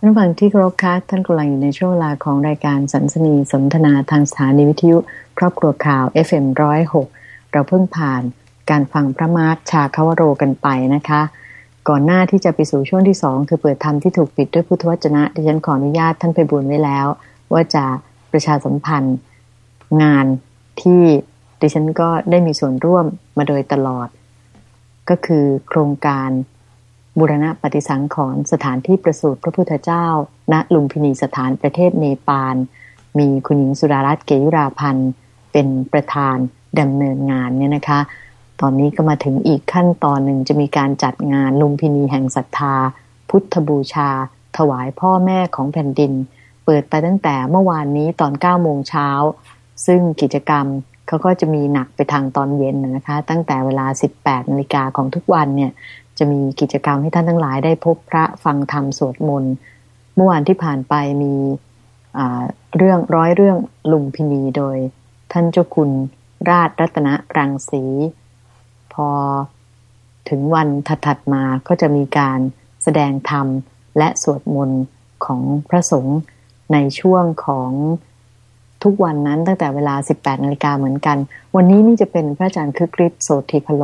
ท่านฟังที่เคารพคะท่านกำลังอยู่ในช่วงเวลาของรายการสันสนีสนทนาทางสถานีวิทยุ ครอบครัวข่าว FM106 เราเพิ่งผ่านการฟังพระมาร์ชาคาวโรกันไปนะคะ ก่อนหน้าที่จะไปสู่ช่วงที่สองคือเปิดธรรมที่ถูกปิดด้วยพุทธวจนะดิฉันขออนุญาตท่านไปบุญไว้แล้ว ว่าจะประชาสัมพันธ์งานที่ดิฉันก็ได้มีส่วนร่วมมาโดยตลอด ก็คือโครงการ บุรณะปฏิสังขรณ์สถานที่ประสูติพระพุทธเจ้า ณลุมพินีสถานประเทศเนปาล มีคุณหญิงสุดารัตน์เกยุราพันธ์เป็นประธานดำเนินงานเนี่ยนะคะ ตอนนี้ก็มาถึงอีกขั้นตอนหนึ่งจะมีการจัดงานลุมพินีแห่งศรัทธา พุทธบูชา ถวายพ่อแม่ของแผ่นดิน เปิดไปตั้งแต่เมื่อวานนี้ตอน9โมงเช้า ซึ่งกิจกรรมเขาก็จะมีหนักไปทางตอนเย็นนะคะ ตั้งแต่เวลา 18นาฬิกาของทุกวันเนี่ย จะมีกิจกรรมให้ท่านทั้งหลายได้พบพระฟังธรรมสวดมนต์เมื่อวานที่ผ่านไปมีเรื่องร้อยเรื่องลุมพินีโดย ท่านเจ้าคุณราชรัตนรังสี พอถึงวันถัดมาก็จะมีการแสดงธรรมและสวดมนต์ของพระสงฆ์ในช่วงของทุกวันนั้นตั้งแต่เวลา 18นาฬิกาเหมือนกัน วันนี้นี่จะเป็นพระอาจารย์คึกฤทธิ์โสติพโล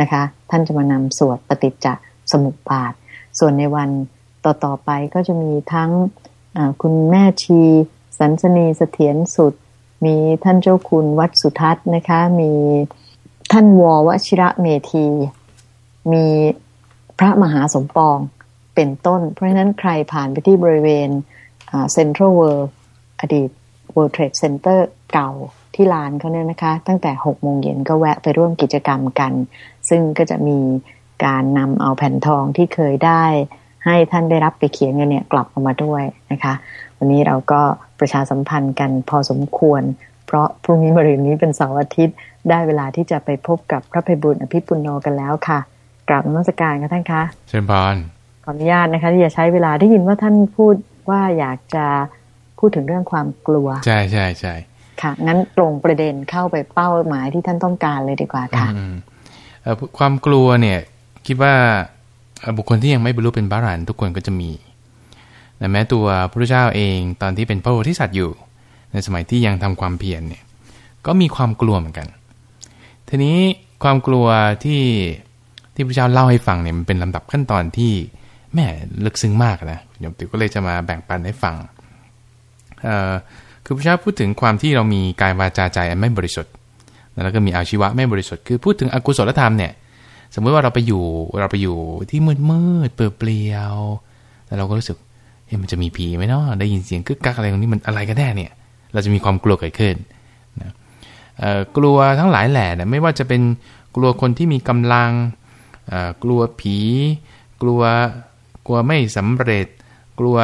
นะคะ ท่านจะมานำสวดปฏิจจสมุปบาท ส่วนในวันต่อๆไปก็จะมีทั้งคุณแม่ชีสันสนีเสถียรสุด มีท่านเจ้าคุณวัดสุทัศน์นะคะ มีท่านววชิระเมธี มีพระมหาสมปองเป็นต้น เพราะฉะนั้นใครผ่านไปที่บริเวณเซ็นทรัลเวิลด์อดีต World Trade Center เก่า ที่ลานเขาเนี่ยนะคะ ตั้งแต่6โมงเย็นก็แวะไปร่วมกิจกรรมกัน ซึ่งก็จะมีการนำเอาแผ่นทองที่เคยได้ ให้ท่านได้รับไปเขียนกันเนี่ยกลับออกมาด้วยนะคะ วันนี้เราก็ประชาสัมพันธ์กันพอสมควร เพราะพรุ่งนี้มรืนนี้เป็นเสาร์อาทิตย์ ได้เวลาที่จะไปพบกับพระภัยบุญอภิปุโนกันแล้วค่ะกราบนมัสการกันท่านคะเชิญพานขออนุญาตนะคะที่จะใช้เวลาได้ยินว่าท่านพูดว่าอยากจะพูดถึงเรื่องความกลัว ใช่ใช่ใช่ ค่ะ งั้นตรงประเด็นเข้าไปเป้าหมายที่ท่านต้องการเลยดีกว่าค่ะความกลัวเนี่ยคิดว่าบุคคลที่ยังไม่บรรลุเป็นบารันทุกคนก็จะมีแม้ตัวพระเจ้าเองตอนที่เป็นพระโพธิสัตว์อยู่ ในสมัยที่ยังทำความเพียรเนี่ยก็มีความกลัวเหมือนกัน ทีนี้ความกลัวที่ที่พระเจ้าเล่าให้ฟังเนี่ยมันเป็นลำดับขั้นตอนที่แม่ลึกซึ้งมากนะโยมติวก็เลยจะมาแบ่งปันให้ฟัง คือพระเจ้าพูดถึงความที่เรามีกายวาจาใจไม่บริสุทธิ์ แล้วก็มีอาชีวะไม่บริสุทธิ์ คือพูดถึงอกุศลธรรมเนี่ย สมมติว่าเราไปอยู่เราไปอยู่ที่มืดมืดเปเปลี่ยวแล้วเราก็รู้สึกเฮ้ยมันจะมีผีไหมเนาะ ได้ยินเสียงกึกกักอะไรตรงนี้มันอะไรกันแน่เนี่ย เราจะมีความกลัวเกิดขึ้นนะกลัวทั้งหลายแหล่นะไม่ว่าจะเป็นกลัวคนที่มีกำลัง กลัวผี กลัว กลัวไม่สำเร็จ กลัว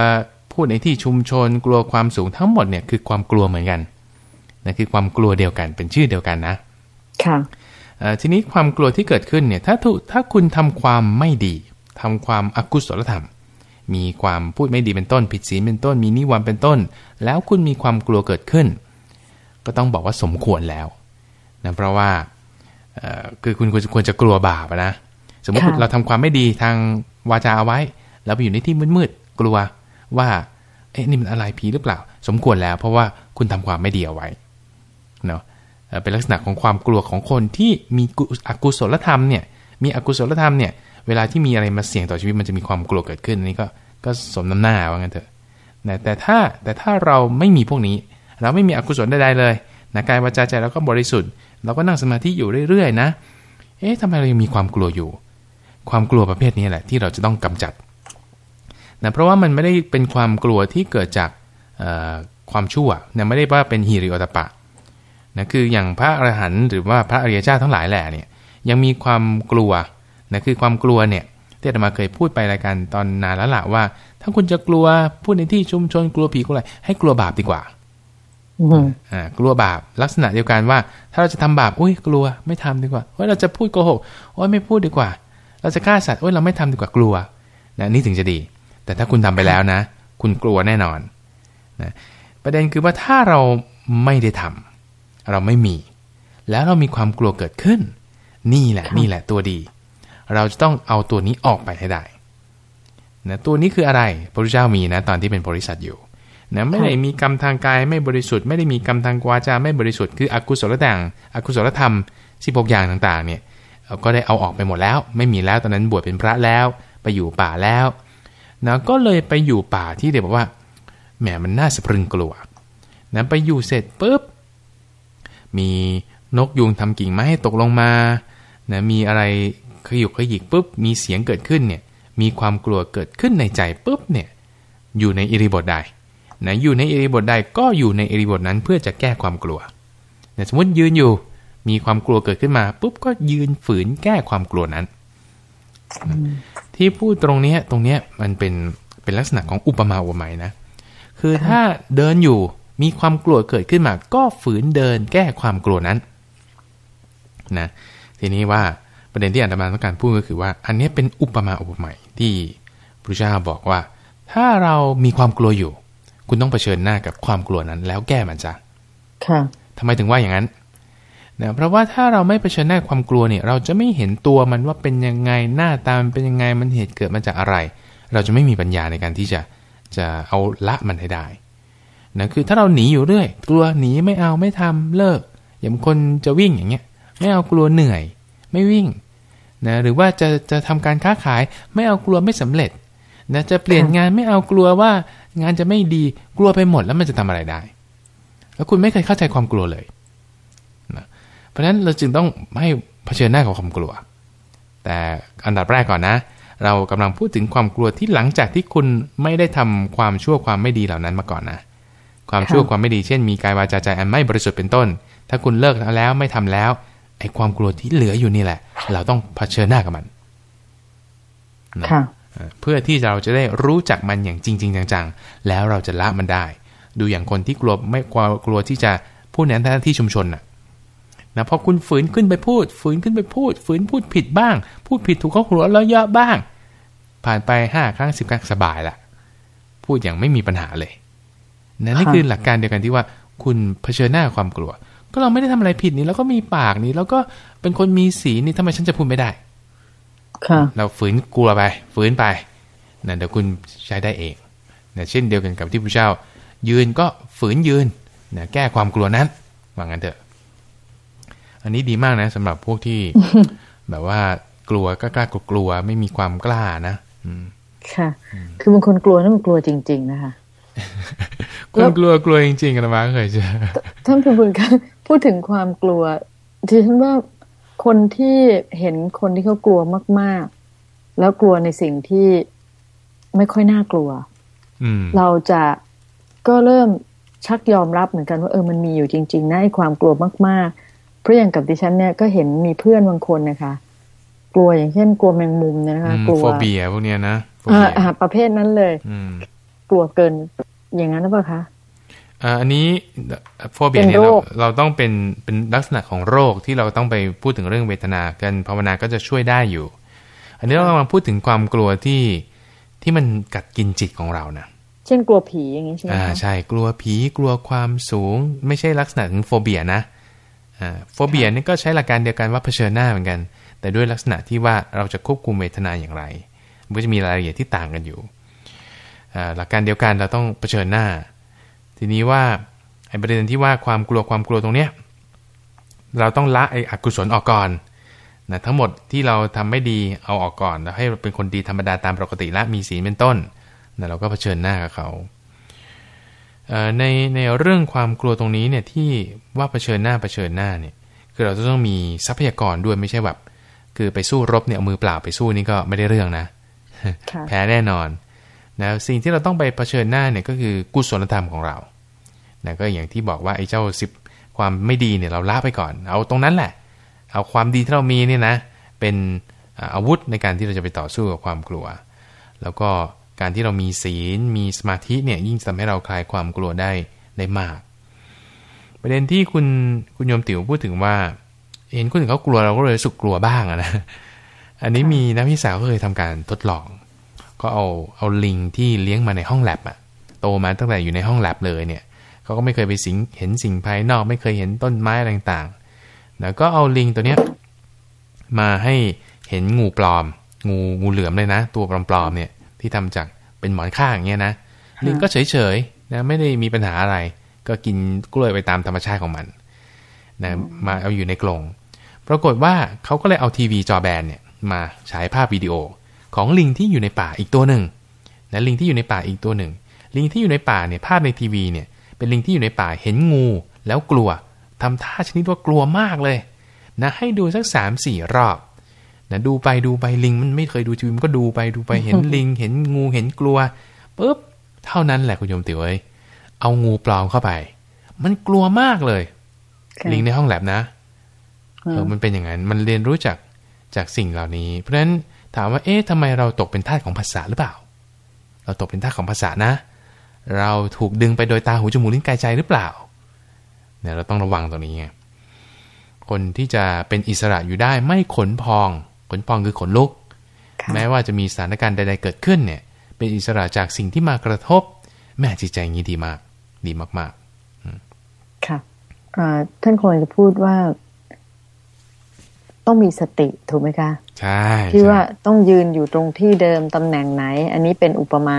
พูดในที่ชุมชนกลัวความสูงทั้งหมดเนี่ยคือความกลัวเหมือนกันนะคือความกลัวเดียวกันเป็นชื่อเดียวกันนะ ค่ะทีนี้ความกลัวที่เกิดขึ้นเนี่ยถ้าถ้าคุณทำความไม่ดีทำความอกุศลธรรม มีความพูดไม่ดีเป็นต้น ผิดศีลเป็นต้น มีนิวรณ์เป็นต้น แล้วคุณมีความกลัวเกิดขึ้น ก็ต้องบอกว่าสมควรแล้วนะเพราะว่าคือคุณควรจะกลัวบาปนะสมมติเราทำความไม่ดีทางวาจาเอาไว้ แล้วไปอยู่ในที่มืดๆกลัว ว่าเอ๊ะนี่มันอะไรผีหรือเปล่า สมควรแล้วเพราะว่าคุณทำความไม่ดีเอาไว้เนาะเป็นลักษณะของความกลัวของคนที่มีอกุศลธรรมเนี่ยมีอกุศลธรรมเนี่ยเวลาที่มีอะไรมาเสี่ยงต่อชีวิตมันจะมีความกลัวเกิดขึ้นนี่ก็ก็สมน้ำหน้าว่างั้นเถอะนะแต่ถ้าแต่ถ้าเราไม่มีพวกนี้ เราไม่มีอกุศลใดๆเลยนะกายวาจาใจเราก็บริสุทธิ์ เราก็นั่งสมาธิอยู่เรื่อยๆนะ เอ๊ะทำไมเรายังมีความกลัวอยู่ ความกลัวประเภทนี้แหละที่เราจะต้องกำจัด นะเพราะว่ามันไม่ได้เป็นความกลัวที่เกิดจากความชั่วนะไม่ได้ว่าเป็นฮิริโอตปะนะคืออย่างพระอรหันต์หรือว่าพระอริยเจ้าทั้งหลายแหละเนี่ยยังมีความกลัวนะคือความกลัวเนี่ยที่อาตมาเคยพูดไปรายการตอนนานแล้วล่ะว่า ถ้าคุณจะกลัวพูดในที่ชุมชนกลัวผีกลัวอะไรให้กลัวบาปดีกว่าอ่ากลัวบาปลักษณะเดียวกันว่า ถ้าเราจะทำบาปอุ้ยกลัวไม่ทำดีกว่าเฮ้ยเราจะพูดโกหกโอ้ยไม่พูดดีกว่า เราจะฆ่าสัตว์โอ้ยเราไม่ทำดีกว่ากลัวนะนี่ถึงจะดี แต่ถ้าคุณทำไปแล้วนะ คุณกลัวแน่นอนนะประเด็นคือว่าถ้าเราไม่ได้ทำเราไม่มี แล้วเรามีความกลัวเกิดขึ้น นี่แหละ นี่แหละตัวดี เราจะต้องเอาตัวนี้ออกไปให้ได้นะตัวนี้คืออะไรพระพุทธเจ้ามีนะ ตอนที่เป็นบริษัทอยู่นะไม่ได้มีกรรมทางกายไม่บริสุทธิ์ไม่ได้มีกรรมทางวาจาไม่บริสุทธิ์คืออกุศลต่างอกุศลธรรม 16 อย่างต่างๆ เนี่ยก็ได้เอาออกไปหมดแล้ว ไม่มีแล้วตอนนั้นบวชเป็นพระแล้ว ไปอยู่ป่าแล้ว นะก็เลยไปอยู่ป่าที่เดี๋ยวบอกว่าแหมมันน่าสะพรึงกลัวนะไปอยู่เสร็จปุ๊บมีนกยุงทำกิ่งไม้ให้ตกลงมานะมีอะไรขยุกขยิกปุ๊บมีเสียงเกิดขึ้นเนี่ยมีความกลัวเกิดขึ้นในใจปุ๊บเนี่ยอยู่ในอิริบทใดนะอยู่ในอิริบทใดก็อยู่ในอิริบทนั้นเพื่อจะแก้ความกลัวนะสมมติยืนอยู่มีความกลัวเกิดขึ้นมาปุ๊บก็ยืนฝืนแก้ความกลัวนั้น ที่พูดตรงนี้ตรงนี้มันเป็นเป็นลักษณะของอุปมาอุปไมยนะ คือถ้าเดินอยู่มีความกลัวเกิดขึ้นมา ก็ฝืนเดินแก้ความกลัวนั้นนะทีนี้ว่าประเด็นที่อาตมาต้องการพูดก็คือว่า อันนี้เป็นอุปมาอุปไมยที่พระเจ้าบอกว่า ถ้าเรามีความกลัวอยู่ คุณต้องเผชิญหน้ากับความกลัวนั้น แล้วแก้มันจ้ะค่ะทำไมถึงว่าอย่างนั้น นะเพราะว่าถ้าเราไม่เผชิญหน้าความกลัวเนี่ย เราจะไม่เห็นตัวมันว่าเป็นยังไงหน้าตามันเป็นยังไงมันเหตุเกิดมาจากอะไร เราจะไม่มีปัญญาในการที่จะจะเอาละมันให้ได้นะคือถ้าเราหนีอยู่เรื่อย กลัวหนีไม่เอาไม่ทำเลิก อย่างคนจะวิ่งอย่างเงี้ย ไม่เอากลัวเหนื่อย ไม่วิ่งนะหรือว่าจะจะทำการค้าขายไม่เอากลัวไม่สำเร็จนะจะเปลี่ยนงานไม่เอากลัวว่างานจะไม่ดีกลัวไปหมดแล้วมันจะทำอะไรได้ แล้วคุณไม่เคยเข้าใจความกลัวเลย เพราะฉะนั้นเราจึงต้องให้เผชิญหน้ากับความกลัว แต่อันดับแรกก่อนนะ เรากำลังพูดถึงความกลัวที่หลังจากที่คุณไม่ได้ทำความชั่วความไม่ดีเหล่านั้นมาก่อนนะ ความชั่วความไม่ดีเช่นมีกายวาจาใจอันไม่บริสุทธิ์เป็นต้น ถ้าคุณเลิกแล้วไม่ทำแล้วไอ้ความกลัวที่เหลืออยู่นี่แหละ เราต้องเผชิญหน้ากับมันค่ะเพื่อที่เราจะได้รู้จักมันอย่างจริง ๆ จังๆ แล้วเราจะละมันได้ ดูอย่างคนที่กลัวไม่กลัวกลัวที่จะพูดในหน้าที่ชุมชนน่ะ นะพอคุณฝืนขึ้นไปพูด ฝืนขึ้นไปพูด ฝืนพูดผิดบ้าง พูดผิดถูกเขาหัวแล้วเยอะบ้าง ผ่านไปห้าครั้งสิบครั้งสบายละพูดอย่างไม่มีปัญหาเลยนะนี่คือหลักการเดียวกันที่ว่า คุณเผชิญหน้าความกลัว ก็เราไม่ได้ทำอะไรผิดนี่แล้วก็มีปากนี่แล้วก็เป็นคนมีสีนี่ทำไมฉันจะพูดไม่ได้เราฝืนกลัวไป ฝืนไปนะเดี๋ยวคุณใช้ได้เองนะเช่นเดียวกันกับที่พระเจ้า ยืนก็ฝืนยืนนะแก้ความกลัวนั้นว่างั้นเถอะ อันนี้ดีมากนะสำหรับพวกที่ แบบว่ากลัวก็กล้ากลัวไม่มีความกล้านะค่ะ คือบางคนกลัวนั่นมันกลัวจริง ๆ นะคะคนกลัวกลัวจริงๆกันมาเคยเจอท่านพิบูลค่ะพูดถึงความกลัวที่ฉันว่าคนที่เห็นคนที่เขากลัวมาก ๆ แล้วกลัวในสิ่งที่ไม่ค่อยน่ากลัวเราจะก็เริ่มชักยอมรับเหมือนกันว่าเออมันมีอยู่จริง ๆนะไอ้ความกลัวมากๆ เพราะอย่างกับดิฉันเนี่ยก็เห็นมีเพื่อนบางคนนะคะ กลัวอย่างเช่น กลัวแมงมุมนะคะกลัวโฟเบียพวกเนี้ยนะอ่าประเภทนั้นเลยกลัวเกินอย่างนั้นหรือเปล่าคะอันนี้โฟเบียเนี่ยเราเราต้องเป็นเป็นลักษณะของโรคที่เราต้องไปพูดถึงเรื่องเวทนากันภาวนาก็จะช่วยได้อยู่ อันนี้เรากำลังพูดถึงความกลัวที่ที่มันกัดกินจิตของเรานะเช่นกลัวผีอย่างนี้ใช่ไหมอ่าใช่กลัวผีกลัวความสูง ไม่ใช่ลักษณะของโฟเบียนะอ่า โฟเบียนี่ก็ใช้หลักการเดียวกันว่าเผชิญหน้าเหมือนกัน แต่ด้วยลักษณะที่ว่าเราจะควบคุมเวทนาอย่างไรมันก็จะมีรายละเอียดที่ต่างกันอยู่ หลักการเดียวกันเราต้องเผชิญหน้า ทีนี้ว่าไอ้ประเด็นที่ว่าความกลัวความกลัวตรงเนี้ยเราต้องละไอ้อกุศลออกก่อนนะทั้งหมดที่เราทำไม่ดีเอาออกก่อนแล้วให้เป็นคนดีธรรมดาตามปกติละมีศีลเป็นต้นนะเราก็เผชิญหน้ากับเขา ในในเรื่องความกลัวตรงนี้เนี่ยที่ว่าเผชิญหน้าเผชิญหน้าเนี่ยคือเราจะต้องมีทรัพยากรด้วยไม่ใช่แบบคือไปสู้รบเนี่ยมือเปล่าไปสู้นี่ก็ไม่ได้เรื่องนะ แพ้แน่นอนนะสิ่งที่เราต้องไปเผชิญหน้าเนี่ยก็คือกุศลธรรมของเรานะก็อย่างที่บอกว่าไอ้เจ้าสิบความไม่ดีเนี่ยเราละไปก่อน เอาตรงนั้นแหละ เอาความดีที่เรามีเนี่ยนะ เป็นอาวุธในการที่เราจะไปต่อสู้กับความกลัว แล้วก็ การที่เรามีศีลมีสมาธิเนี่ยยิ่งทำให้เราคลายความกลัวได้ได้มาก ประเด็นที่คุณคุณโยมติ๋วพูดถึงว่า เห็นคนอื่นเขากลัวเราก็เลยสุกกลัวบ้างนะอันนี้มีนักวิชาเขาเคยทำการทดลอง ก็เอาเอาลิงที่เลี้ยงมาในห้องแลบอะโตมาตั้งแต่อยู่ในห้องแลบเลยเนี่ยเขาก็ไม่เคยไปสิงเห็นสิ่งภายนอก ไม่เคยเห็นต้นไม้อะไรต่างๆแล้วก็เอาลิงตัวเนี้ยมาให้เห็นงูปลอม งูงูเหลือมเลยนะ ตัวปลอมๆเนี่ย ที่ที่ทำจากเป็นหมอนข้างอย่างเงี้ยนะลิงก็เฉยๆนะไม่ได้มีปัญหาอะไร ก็กินกล้วยไปตามธรรมชาติของมันนะมาเอาอยู่ในกรงปรากฏว่าเขาก็เลยเอาทีวีจอแบนเนี่ยมาฉายภาพวิดีโอของลิงที่อยู่ในป่าอีกตัวหนึ่งนะลิงที่อยู่ในป่าอีกตัวหนึ่ง ลิงที่อยู่ในป่าเนี่ยภาพในทีวีเนี่ยเป็นลิงที่อยู่ในป่าเห็นงูแล้วกลัวทำท่าชนิดว่ากลัวมากเลยนะให้ดูสักสามสี่รอบ นะดูไปดูไปลิงมันไม่เคยดูทีวีมันก็ดูไปดูไปเห็นลิง เห็นงูเห็นกลัวปุ๊บเท่านั้นแหละคุณโยมติ๋วเอ้ยเอางูปลอมเข้าไป มันกลัวมากเลย ลิงในห้องแลบนะเออมันเป็นอย่างนั้น มันเรียนรู้จากจากสิ่งเหล่านี้ เพราะฉะนั้นถามว่าเอ๊ะทำไมเราตกเป็นทาสของภาษาหรือเปล่า เราตกเป็นทาสของภาษานะ เราถูกดึงไปโดยตาหูจมูกลิ้นกายใจหรือเปล่าเนี่ยเราต้องระวังตรงนี้ไงคนที่จะเป็นอิสระอยู่ได้ไม่ขนพอง ขนพองคือขนลุก แม้ว่าจะมีสถานการณ์ใด ๆ เกิดขึ้นเนี่ย เป็นอิสระจากสิ่งที่มากระทบ แม่จิตใจอย่างนี้ดีมาก ดีมากๆค่ะท่านควรจะพูดว่า ต้องมีสติถูกไหมคะใช่ที่ว่าต้องยืนอยู่ตรงที่เดิมตำแหน่งไหน อันนี้เป็นอุปมา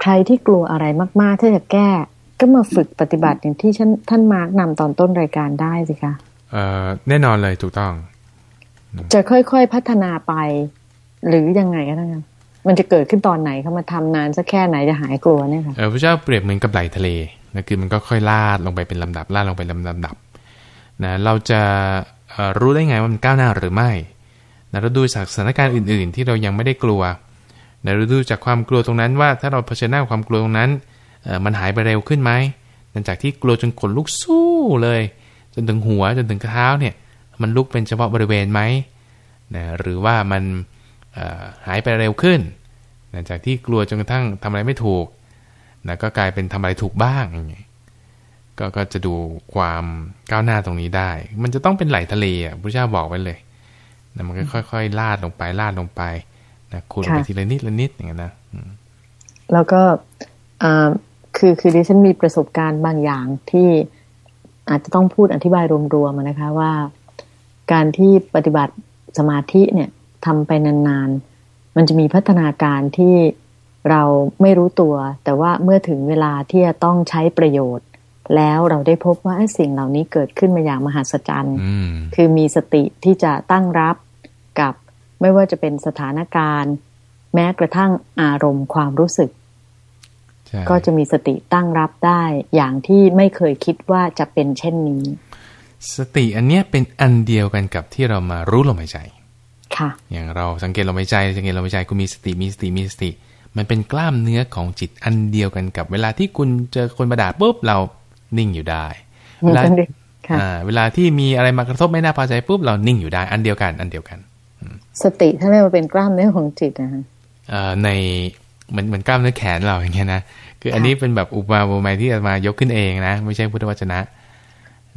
ใครที่กลัวอะไรมาก ๆ ถ้าจะแก้ ก็มาฝึกปฏิบัติอย่างที่ท่านมาร์กนำตอนต้นรายการได้สิคะเอ่อ แน่นอนเลยถูกต้อง จะค่อยๆพัฒนาไป หรือยังไงก็ได้มันจะเกิดขึ้นตอนไหนเขามาทำนานสักแค่ไหนจะหายกลัวเนี่ยค่ะพระเจ้าเปรียบเหมือนกับไหลทะเลนะคือมันก็ค่อยลาดลงไปเป็นลำดับลาดลงไปลำดับนะเราจะรู้ได้ไงว่ามันก้าวหน้าหรือไม่นะเราดูจากสถานการณ์อื่น ๆ ที่เรายังไม่ได้กลัวนะเราดูจากความกลัวตรงนั้นว่า ถ้าเราเผชิญหน้าความกลัวตรงนั้นมันหายไปเร็วขึ้นไหมหลังจากที่กลัวจนขนลุกสู้เลยจ นถึงหัวจนถึงเท้าเนี่ยมันลุกเป็นเฉพาะบริเวณไหมนะหรือว่ามันหายไปเร็วขึ้นหลังจากที่กลัวจนกระทั่งทำอะไรไม่ถูกนะก็กลายเป็นทำอะไรถูกบ้างอย่างเงี้ยก็ก็จะดูความก้าวหน้าตรงนี้ได้ มันจะต้องเป็นไหลทะเลอะพระเจ้าบอกไว้เลยนะมันก็ค่อยๆลาดลงไปลาดลงไปนะคูณไปทีละนิดละนิดอย่างเงี้ยนะแล้วก็คือคือดิฉันมีประสบการณ์บางอย่างที่ อาจจะต้องพูดอธิบายรวมๆนะคะว่า การที่ปฏิบัติสมาธิเนี่ยทำไปนานๆ มันจะมีพัฒนาการที่เราไม่รู้ตัว แต่ว่าเมื่อถึงเวลาที่จะต้องใช้ประโยชน์ แล้วเราได้พบว่าสิ่งเหล่านี้เกิดขึ้นมาอย่างมหัศจรรย์ คือมีสติที่จะตั้งรับกับไม่ว่าจะเป็นสถานการณ์ แม้กระทั่งอารมณ์ความรู้สึก ก็จะมีสติตั้งรับได้อย่างที่ไม่เคยคิดว่าจะเป็นเช่นนี้ สติอันเนี้ยเป็นอันเดียวกันกับที่เรามารู้ลมหายใจ ค่ะ อย่างเราสังเกตลมหายใจ สังเกตลมหายใจคุณมีสติมีสติมีสติ มันเป็นกล้ามเนื้อของจิตอันเดียวกันกับ เวลาที่คุณเจอคนประดาปุ๊บเรานิ่งอยู่ได้ เวลาเวลาที่มีอะไรมากระทบไม่น่าพอใจปุ๊บเรานิ่งอยู่ได้อันเดียวกันอันเดียวกัน สติถ้าไม่มาเป็นกล้ามเนื้อของจิตนะคะใน เหมือนเหมือนกล้ามเนื้อแขนเราอย่างเงี้ยนะคืออันนี้เป็นแบบอุปมาอุปไมยที่จะมายกขึ้นเองนะ ไม่ใช่พุทธวจนะ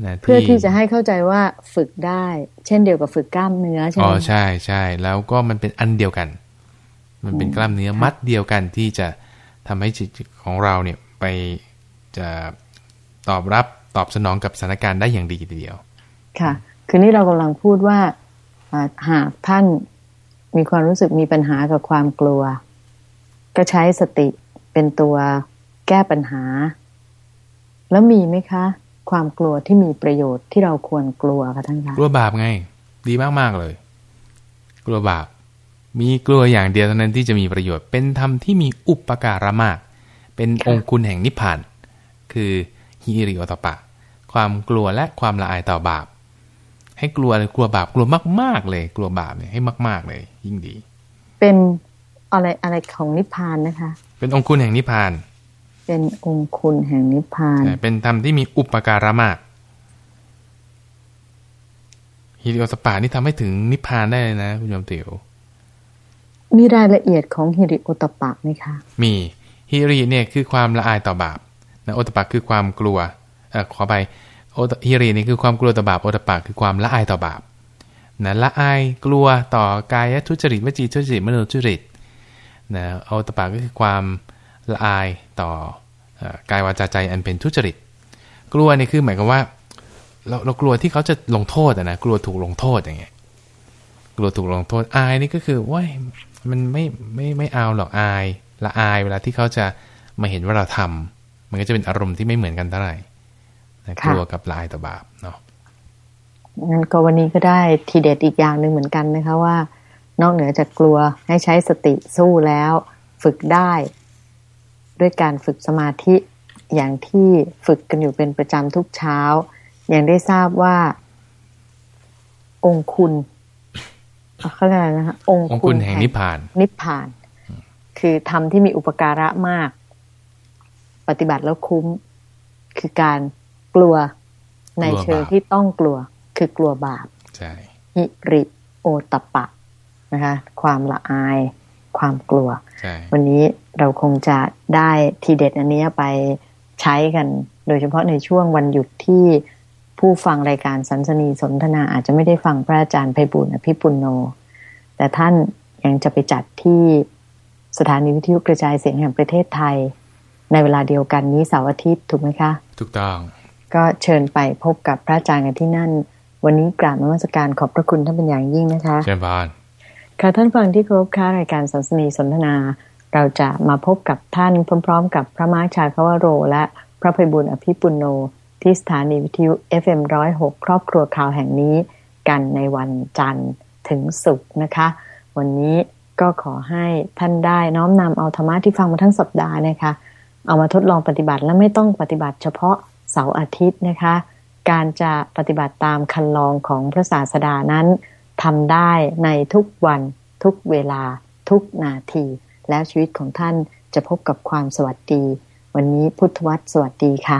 นะเพื่อที่จะให้เข้าใจว่าฝึกได้ เช่นเดียวกับฝึกกล้ามเนื้อใช่ไหมอ๋อใช่ใช่แล้วก็มันเป็นอันเดียวกัน มันเป็นกล้ามเนื้อมัดเดียวกันที่จะทำให้จิตของเราเนี่ยไปจะตอบรับตอบสนองกับสถานการณ์ได้อย่างดีทีเดียว ค่ะ คือนี่เรากำลังพูดว่าหากท่านมีความรู้สึกมีปัญหากับความกลัว ก็ใช้สติเป็นตัวแก้ปัญหา แล้วมีไหมคะ ความกลัวที่มีประโยชน์ที่เราควรกลัวคะท่านคะกลัวบาปไง ดีมากๆเลย กลัวบาปมีกลัวอย่างเดียวเท่านั้นที่จะมีประโยชน์ เป็นธรรมที่มีอุปการะมาก เป็นองคุณแห่งนิพพาน คือหิริโอตตัปปะ ความกลัวและความละอายต่อบาป ให้กลัวเลยกลัวบาปกลัวมาก ๆ เลย กลัวบาปเนี่ยให้มาก ๆ เลย ยิ่งดี เป็น อะไรอะไรของนิพพานนะคะ เป็นองคุณแห่งนิพพาน เป็นองคุณแห่งนิพพาน เป็นธรรมที่มีอุปการะมากหิริโอตตัปปะนี่ทำให้ถึงนิพพานได้เลยนะคุณโยมเตียวมีรายละเอียดของหิริโอตตัปปะไหมคะมีฮิริเนี่ยคือความละอายต่อบาปนะโอตปะคือความกลัวเออขอไปโอฮิรินี่คือความกลัวต่อบาปโอตปะคือความละอายต่อบาปนะละอายกลัวต่อกายทุจริตวจีทุจริตมโนทุจริต นะเอาตปาก็คือความละอายต่อกายวาจาใจอันเป็นทุจริต กลัวนี่คือหมายความว่า เราเรากลัวที่เขาจะลงโทษนะกลัวถูกลงโทษอย่างเงี้ยกลัวถูกลงโทษอายนี่ก็คือว้ยมันไม่ไม่ไม่เอาหรอกอายละอายเวลาที่เขาจะมาเห็นว่าเราทำมันก็จะเป็นอารมณ์ที่ไม่เหมือนกันเท่าไหร่กลัวกับละอายต่อบาปเนาะงั้นก็วันนี้ก็ได้ทีเด็ดอีกอย่างหนึ่งเหมือนกันนะคะว่า นอกเหนือจากกลัวให้ใช้สติสู้แล้ว ฝึกได้ ด้วยการฝึกสมาธิอย่างที่ฝึกกันอยู่เป็นประจำทุกเช้า อย่างได้ทราบว่า องคุณเขาเรียกอะไรนะคะองคุณแห่งนิพพาน นิพพาน คือทำที่มีอุปการะมาก ปฏิบัติแล้วคุ้ม คือการกลัวในเชิงที่ต้องกลัว คือกลัวบาป ใช่ฮิริโอตปะ นะคะ ความละอาย ความกลัว วันนี้เราคงจะได้ทีเด็ดอันนี้ไปใช้กัน โดยเฉพาะในช่วงวันหยุดที่ผู้ฟังรายการสันสนีสนทนาอาจจะไม่ได้ฟังพระอาจารย์ไพบุญอภิปุโน แต่ท่านยังจะไปจัดที่สถานีวิทยุกระจายเสียงแห่งประเทศไทย ในเวลาเดียวกันนี้เสาร์อาทิตย์ถูกไหมคะ ถูกต้อง ก็เชิญไปพบกับพระอาจารย์กันที่นั่น วันนี้กราบนมัสการขอบพระคุณท่านเป็นอย่างยิ่งนะคะเชิญบาน ค่ะท่านฟังที่ครบค้ารายการสันสนีสนทนา เราจะมาพบกับท่านพร้อม ๆ กับพระมาชาคาวโร และพระภัยบุญอภิปุโนที่สถานีวิทยุ FM106 ครอบครัวข่าวแห่งนี้กันในวันจันทร์ถึงศุกร์นะคะ วันนี้ก็ขอให้ท่านได้น้อมนำเอาธรรมะที่ฟังมาทั้งสัปดาห์นะคะ เอามาทดลองปฏิบัติและไม่ต้องปฏิบัติเฉพาะเสาร์อาทิตย์นะคะ การจะปฏิบัติตามคันลองของพระศาสดานั้น ทำได้ในทุกวันทุกเวลาทุกนาที แล้วชีวิตของท่านจะพบกับความสวัสดี วันนี้พุทธวัตรสวัสดีค่ะ